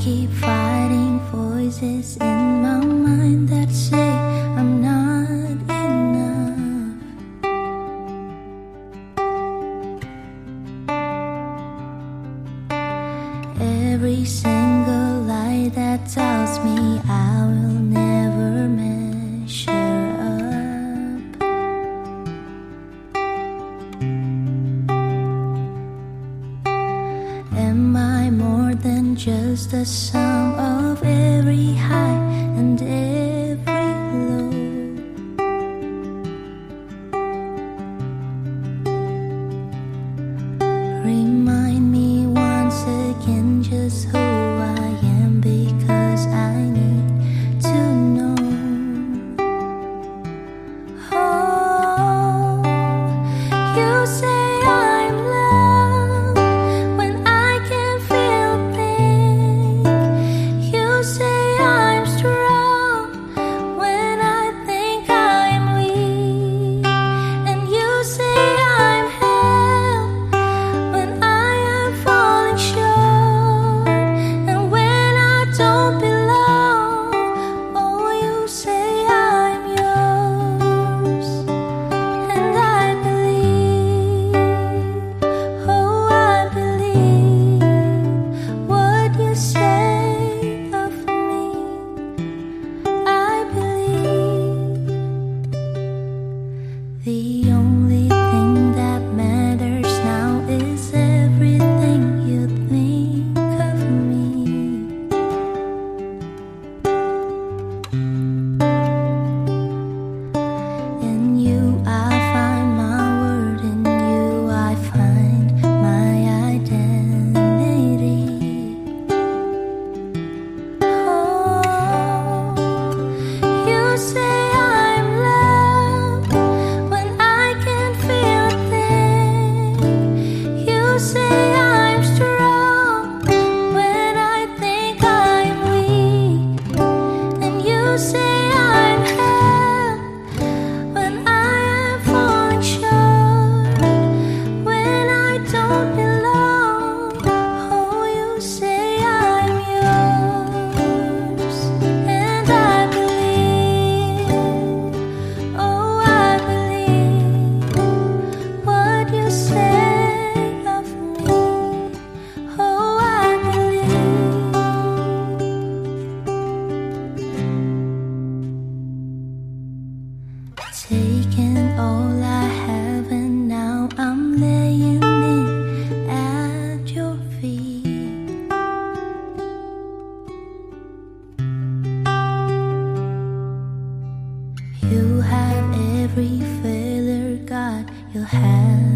keep fighting voices in my mind that say I'm not enough. Every single lie that tells me I will never measure I more say all I have, and now I'm laying at your feet. You have every failure, God, you have.